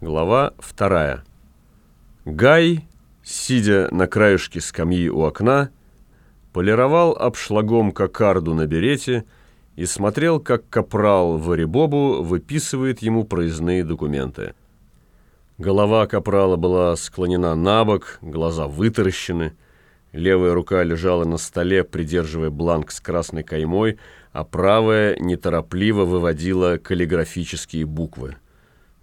Глава вторая. Гай, сидя на краешке скамьи у окна, полировал обшлагом кокарду на берете и смотрел, как капрал Варибобу выписывает ему проездные документы. Голова капрала была склонена на бок, глаза вытаращены, левая рука лежала на столе, придерживая бланк с красной каймой, а правая неторопливо выводила каллиграфические буквы.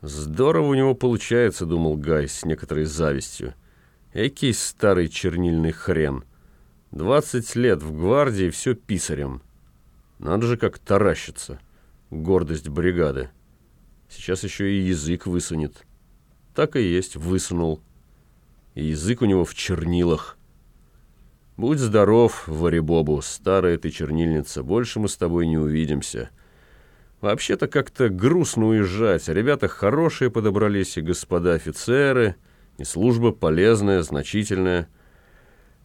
«Здорово у него получается», — думал Гай с некоторой завистью. «Экий старый чернильный хрен. Двадцать лет в гвардии, все писарем. Надо же как таращиться. Гордость бригады. Сейчас еще и язык высунет. Так и есть, высунул. И язык у него в чернилах. Будь здоров, Варибобу, старая ты чернильница, больше мы с тобой не увидимся». Вообще-то как-то грустно уезжать. Ребята хорошие подобрались, и господа офицеры, и служба полезная, значительная.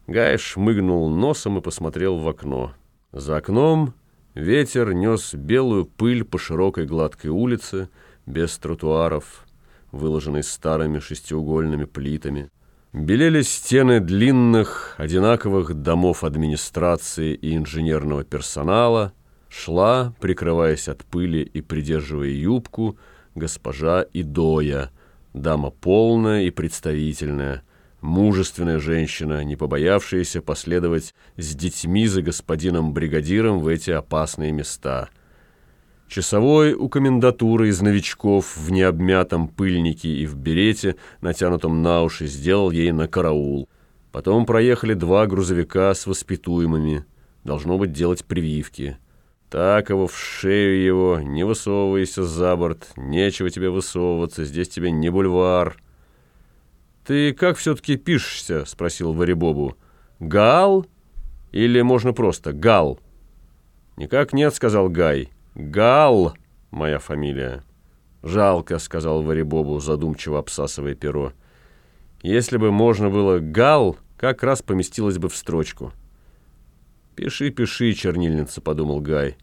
Гай шмыгнул носом и посмотрел в окно. За окном ветер нес белую пыль по широкой гладкой улице, без тротуаров, выложенной старыми шестиугольными плитами. Белели стены длинных, одинаковых домов администрации и инженерного персонала – Шла, прикрываясь от пыли и придерживая юбку, госпожа Идоя, дама полная и представительная, мужественная женщина, не побоявшаяся последовать с детьми за господином бригадиром в эти опасные места. Часовой у комендатуры из новичков в необмятом пыльнике и в берете, натянутом на уши, сделал ей на караул. Потом проехали два грузовика с воспитуемыми, должно быть делать прививки. Так его в шею его, не высовывайся за борт, нечего тебе высовываться, здесь тебе не бульвар. «Ты как все-таки пишешься?» — спросил Варибобу. «Гал? Или можно просто Гал?» «Никак нет», — сказал Гай. «Гал — моя фамилия». «Жалко», — сказал Варибобу, задумчиво обсасывая перо. «Если бы можно было Гал, как раз поместилось бы в строчку». «Пиши, пиши, чернильница», — подумал Гай.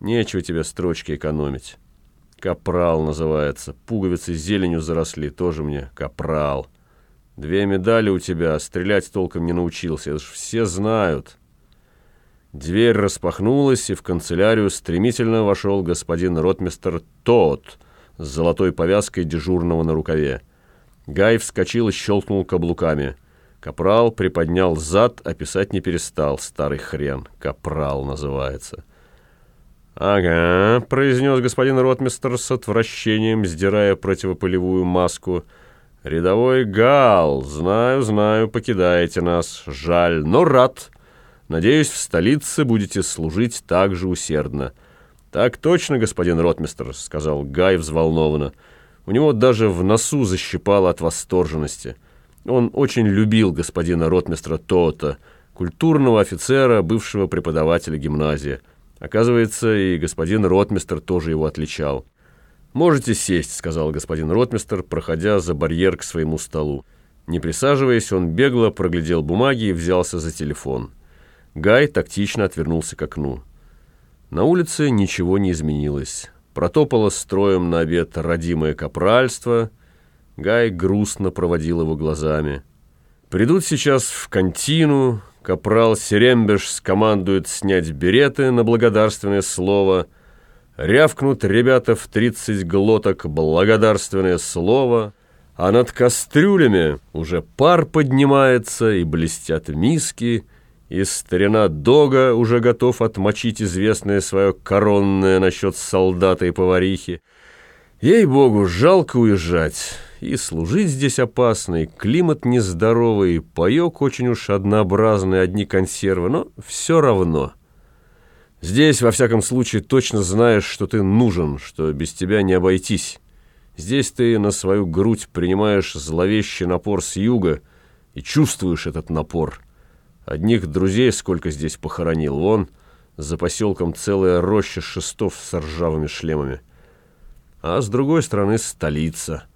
«Нечего тебе строчки экономить». «Капрал» называется. Пуговицы зеленью заросли, тоже мне капрал. Две медали у тебя, стрелять толком не научился, это ж все знают. Дверь распахнулась, и в канцелярию стремительно вошел господин ротмистер Тот с золотой повязкой дежурного на рукаве. Гай вскочил и щелкнул каблуками. Капрал приподнял зад, а писать не перестал. Старый хрен. Капрал называется. «Ага», — произнес господин ротмистер с отвращением, сдирая противопылевую маску. «Рядовой Гал, знаю, знаю, покидаете нас. Жаль, но рад. Надеюсь, в столице будете служить так же усердно». «Так точно, господин ротмистер», — сказал Гай взволнованно. У него даже в носу защипало от восторженности. Он очень любил господина ротмистра Тота, культурного офицера, бывшего преподавателя гимназии. Оказывается, и господин ротмистр тоже его отличал. «Можете сесть», — сказал господин ротмистр, проходя за барьер к своему столу. Не присаживаясь, он бегло проглядел бумаги и взялся за телефон. Гай тактично отвернулся к окну. На улице ничего не изменилось. Протопало строем на обед родимое капральство — Гай грустно проводил его глазами. Придут сейчас в контину, капрал Серембеш скомандует снять береты на благодарственное слово, рявкнут ребята в тридцать глоток благодарственное слово, а над кастрюлями уже пар поднимается и блестят миски, и старина Дога уже готов отмочить известное свое коронное насчет солдата и поварихи. Ей-богу, жалко уезжать. И служить здесь опасно, и климат нездоровый, и паек очень уж однообразный, одни консервы, но все равно. Здесь, во всяком случае, точно знаешь, что ты нужен, что без тебя не обойтись. Здесь ты на свою грудь принимаешь зловещий напор с юга и чувствуешь этот напор. Одних друзей сколько здесь похоронил, вон за поселком целая роща шестов с ржавыми шлемами. А с другой стороны столица —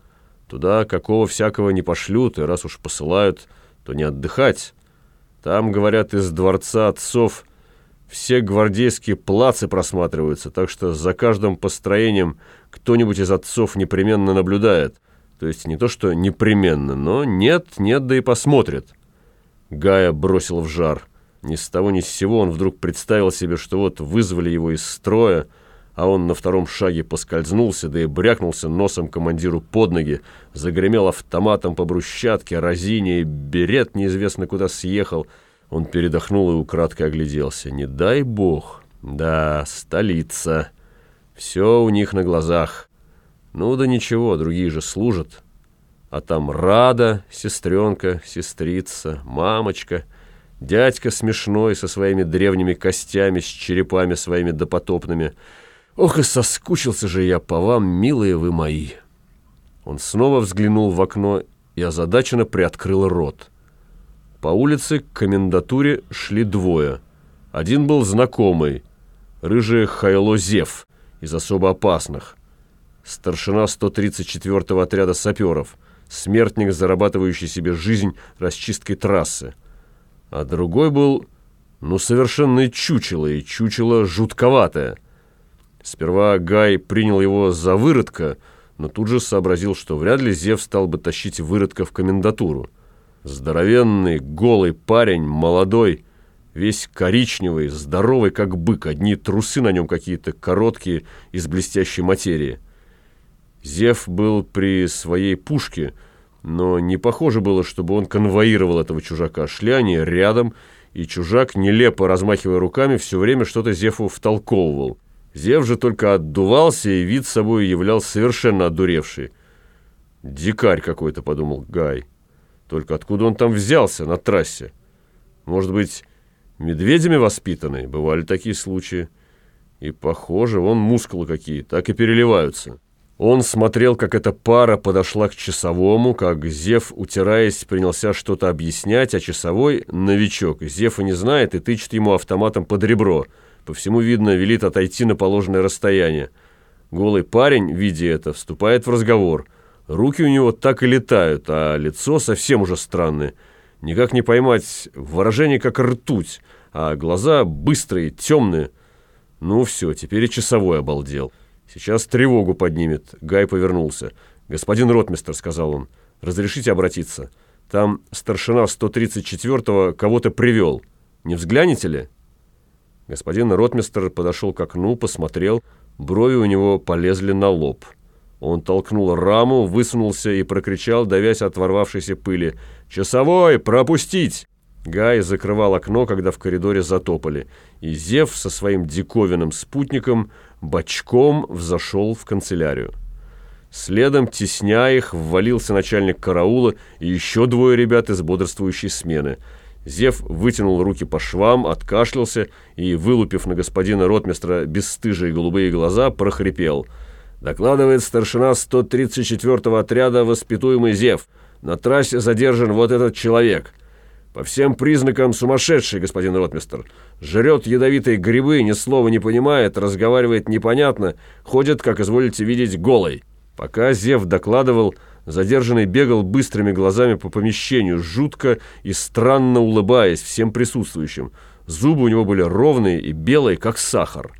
Туда какого всякого не пошлют, и раз уж посылают, то не отдыхать. Там, говорят, из дворца отцов все гвардейские плацы просматриваются, так что за каждым построением кто-нибудь из отцов непременно наблюдает. То есть не то, что непременно, но нет, нет, да и посмотрят. Гая бросил в жар. Ни с того ни с сего он вдруг представил себе, что вот вызвали его из строя, а он на втором шаге поскользнулся, да и брякнулся носом командиру под ноги, загремел автоматом по брусчатке, разине, и берет неизвестно куда съехал. Он передохнул и украдкой огляделся. Не дай бог. Да, столица. Все у них на глазах. Ну да ничего, другие же служат. А там Рада, сестренка, сестрица, мамочка, дядька смешной со своими древними костями, с черепами своими допотопными. Ох и соскучился же я по вам, милые вы мои. Он снова взглянул в окно и озадаченно приоткрыл рот. По улице к комендатуре шли двое. Один был знакомый, рыжий Хайло Зев из особо опасных старшина 134-го отряда саперов, смертник, зарабатывающий себе жизнь расчисткой трассы. А другой был, ну, совершенно чучело, и чучело жутковатое. Сперва Гай принял его за выродка, но тут же сообразил, что вряд ли Зев стал бы тащить выродка в комендатуру. Здоровенный, голый парень, молодой, весь коричневый, здоровый, как бык, одни трусы на нем какие-то короткие, из блестящей материи. Зев был при своей пушке, но не похоже было, чтобы он конвоировал этого чужака. Шли они рядом, и чужак, нелепо размахивая руками, все время что-то Зеву втолковывал. Зев же только отдувался, и вид собой являл совершенно одуревший. «Дикарь какой-то», — подумал Гай. «Только откуда он там взялся на трассе? Может быть, медведями воспитанный? Бывали такие случаи. И, похоже, вон мускулы какие, так и переливаются». Он смотрел, как эта пара подошла к часовому, как Зев, утираясь, принялся что-то объяснять, а часовой, новичок, Зефа не знает и тычет ему автоматом под ребро. По всему видно, велит отойти на положенное расстояние. Голый парень, видя это, вступает в разговор. Руки у него так и летают, а лицо совсем уже странное. Никак не поймать выражение, как ртуть, а глаза быстрые, темные. Ну все, теперь и часовой обалдел. «Сейчас тревогу поднимет». Гай повернулся. «Господин ротмистер», — сказал он, — «разрешите обратиться? Там старшина 134-го кого-то привел. Не взглянете ли?» Господин ротмистер подошел к окну, посмотрел. Брови у него полезли на лоб. Он толкнул раму, высунулся и прокричал, давясь от ворвавшейся пыли. «Часовой, пропустить!» Гай закрывал окно, когда в коридоре затопали, и Зев со своим диковинным спутником бочком взошел в канцелярию. Следом, тесня их, ввалился начальник караула и еще двое ребят из бодрствующей смены. Зев вытянул руки по швам, откашлялся и, вылупив на господина ротмистра бесстыжие голубые глаза, прохрипел. «Докладывает старшина 134-го отряда воспитуемый Зев. На трассе задержан вот этот человек». По всем признакам сумасшедший, господин ротмистер. Жрет ядовитые грибы, ни слова не понимает, разговаривает непонятно, ходит, как изволите видеть, голой. Пока Зев докладывал, задержанный бегал быстрыми глазами по помещению, жутко и странно улыбаясь всем присутствующим. Зубы у него были ровные и белые, как сахар.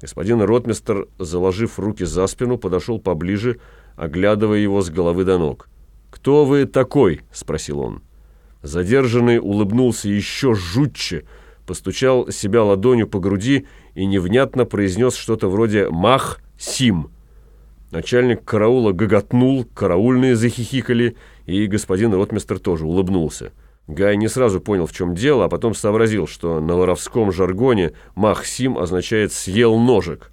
Господин ротмистер, заложив руки за спину, подошел поближе, оглядывая его с головы до ног. «Кто вы такой?» – спросил он. Задержанный улыбнулся еще жутче, постучал себя ладонью по груди и невнятно произнес что-то вроде «Мах! Сим!». Начальник караула гоготнул, караульные захихикали, и господин ротмистер тоже улыбнулся. Гай не сразу понял, в чем дело, а потом сообразил, что на воровском жаргоне «Мах-Сим» означает «съел ножик».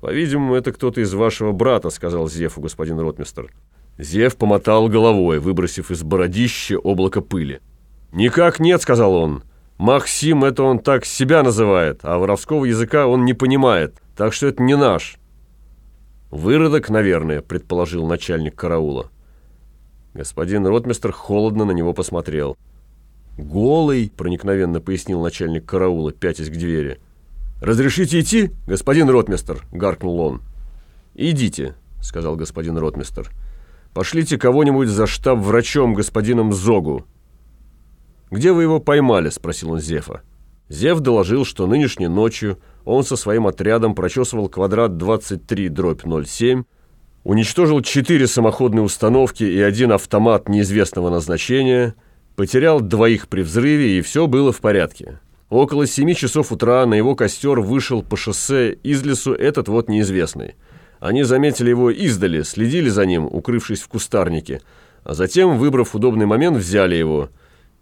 «По-видимому, это кто-то из вашего брата», — сказал Зефу господин ротмистер. Зев помотал головой, выбросив из бородища облако пыли. «Никак нет», — сказал он. «Максим, это он так себя называет, а воровского языка он не понимает, так что это не наш». «Выродок, наверное», — предположил начальник караула. Господин ротмистр холодно на него посмотрел. «Голый», — проникновенно пояснил начальник караула, пятясь к двери. «Разрешите идти, господин ротмистр?» — гаркнул он. «Идите», — сказал господин ротмистр. Пошлите кого-нибудь за штаб-врачом господином Зогу». «Где вы его поймали?» – спросил он Зефа. Зев доложил, что нынешней ночью он со своим отрядом прочесывал квадрат 23 дробь 07. уничтожил четыре самоходные установки и один автомат неизвестного назначения, потерял двоих при взрыве, и все было в порядке. Около семи часов утра на его костер вышел по шоссе из лесу этот вот неизвестный. Они заметили его издали, следили за ним, укрывшись в кустарнике, а затем, выбрав удобный момент, взяли его.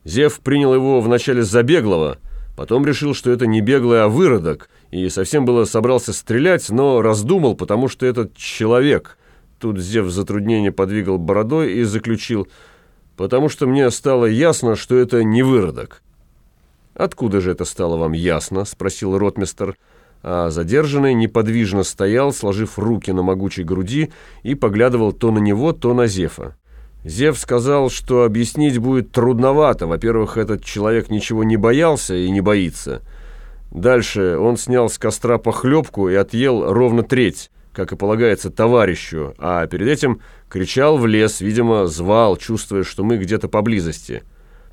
Зев принял его вначале за беглого, потом решил, что это не беглый, а выродок, и совсем было собрался стрелять, но раздумал, потому что этот человек... Тут Зев в затруднении подвигал бородой и заключил, потому что мне стало ясно, что это не выродок. «Откуда же это стало вам ясно?» — спросил ротмистер а задержанный неподвижно стоял, сложив руки на могучей груди и поглядывал то на него, то на Зефа. Зев сказал, что объяснить будет трудновато. Во-первых, этот человек ничего не боялся и не боится. Дальше он снял с костра похлебку и отъел ровно треть, как и полагается товарищу, а перед этим кричал в лес, видимо, звал, чувствуя, что мы где-то поблизости.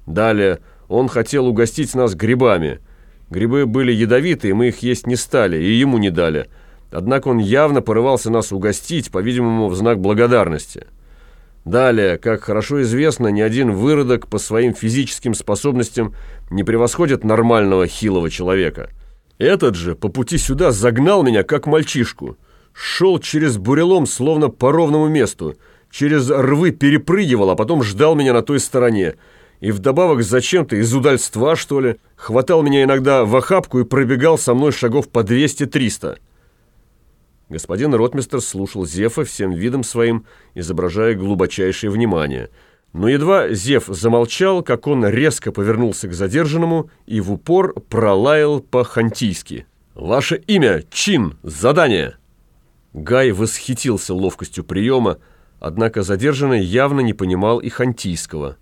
Далее он хотел угостить нас грибами – Грибы были ядовитые, мы их есть не стали, и ему не дали. Однако он явно порывался нас угостить, по-видимому, в знак благодарности. Далее, как хорошо известно, ни один выродок по своим физическим способностям не превосходит нормального хилого человека. Этот же по пути сюда загнал меня, как мальчишку. Шел через бурелом, словно по ровному месту, через рвы перепрыгивал, а потом ждал меня на той стороне – и вдобавок зачем-то из удальства, что ли, хватал меня иногда в охапку и пробегал со мной шагов по 200-300. Господин ротмистер слушал Зефа всем видом своим, изображая глубочайшее внимание. Но едва Зев замолчал, как он резко повернулся к задержанному и в упор пролаял по-хантийски. «Ваше имя, чин, задание!» Гай восхитился ловкостью приема, однако задержанный явно не понимал и хантийского.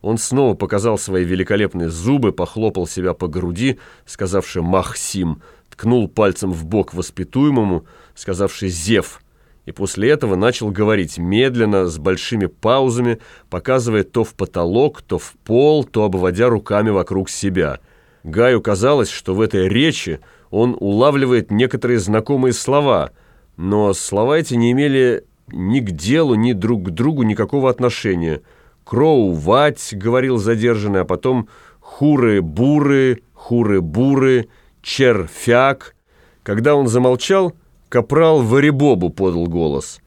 Он снова показал свои великолепные зубы, похлопал себя по груди, сказавший «Махсим», ткнул пальцем в бок воспитуемому, сказавший «Зев», и после этого начал говорить медленно, с большими паузами, показывая то в потолок, то в пол, то обводя руками вокруг себя. Гаю казалось, что в этой речи он улавливает некоторые знакомые слова, но слова эти не имели ни к делу, ни друг к другу никакого отношения – Кроу-вать, говорил задержанный, а потом хуры-буры, хуры-буры, черфяк. Когда он замолчал, капрал Варибобу подал голос.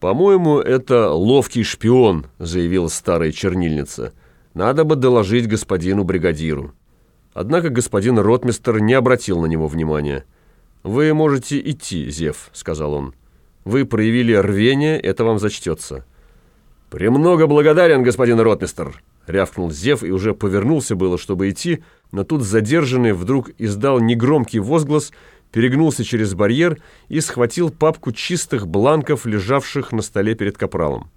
«По-моему, это ловкий шпион», — заявила старая чернильница. «Надо бы доложить господину бригадиру». Однако господин ротмистер не обратил на него внимания. «Вы можете идти, Зев», — сказал он. «Вы проявили рвение, это вам зачтется». «Премного благодарен, господин ротмистер!» Рявкнул Зев и уже повернулся было, чтобы идти, но тут задержанный вдруг издал негромкий возглас, перегнулся через барьер и схватил папку чистых бланков, лежавших на столе перед капралом.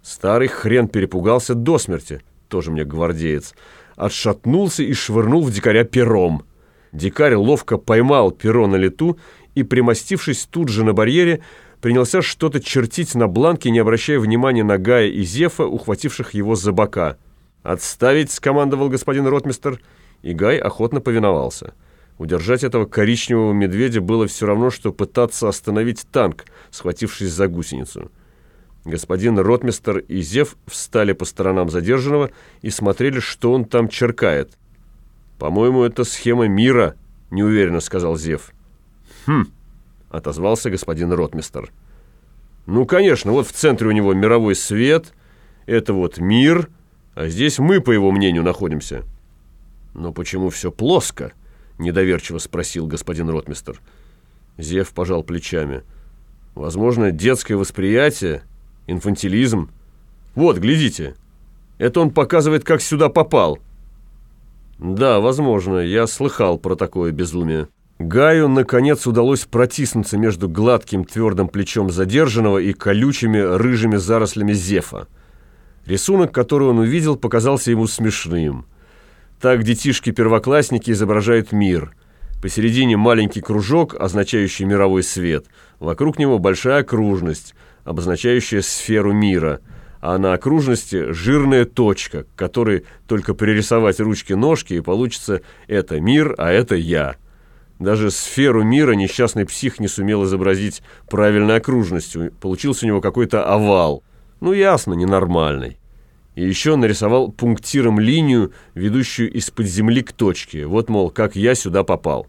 Старый хрен перепугался до смерти, тоже мне гвардеец, отшатнулся и швырнул в дикаря пером. Дикарь ловко поймал перо на лету и, примостившись тут же на барьере, принялся что-то чертить на бланке, не обращая внимания на Гая и Зефа, ухвативших его за бока. «Отставить!» — скомандовал господин ротмистер, и Гай охотно повиновался. Удержать этого коричневого медведя было все равно, что пытаться остановить танк, схватившись за гусеницу. Господин ротмистер и Зев встали по сторонам задержанного и смотрели, что он там черкает. «По-моему, это схема мира», — неуверенно сказал Зев. «Хм», — отозвался господин ротмистер. «Ну, конечно, вот в центре у него мировой свет, это вот мир, а здесь мы, по его мнению, находимся». «Но почему все плоско?» — недоверчиво спросил господин ротмистер. Зев пожал плечами. «Возможно, детское восприятие, инфантилизм. Вот, глядите, это он показывает, как сюда попал». «Да, возможно, я слыхал про такое безумие». Гаю, наконец, удалось протиснуться между гладким твердым плечом задержанного и колючими рыжими зарослями зефа. Рисунок, который он увидел, показался ему смешным. Так детишки-первоклассники изображают мир. Посередине маленький кружок, означающий мировой свет. Вокруг него большая окружность, обозначающая сферу мира. А на окружности жирная точка, к которой только пририсовать ручки-ножки, и получится «это мир, а это я». Даже сферу мира несчастный псих не сумел изобразить правильной окружностью. Получился у него какой-то овал. Ну, ясно, ненормальный. И еще нарисовал пунктиром линию, ведущую из-под земли к точке. Вот, мол, как я сюда попал.